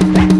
back, back.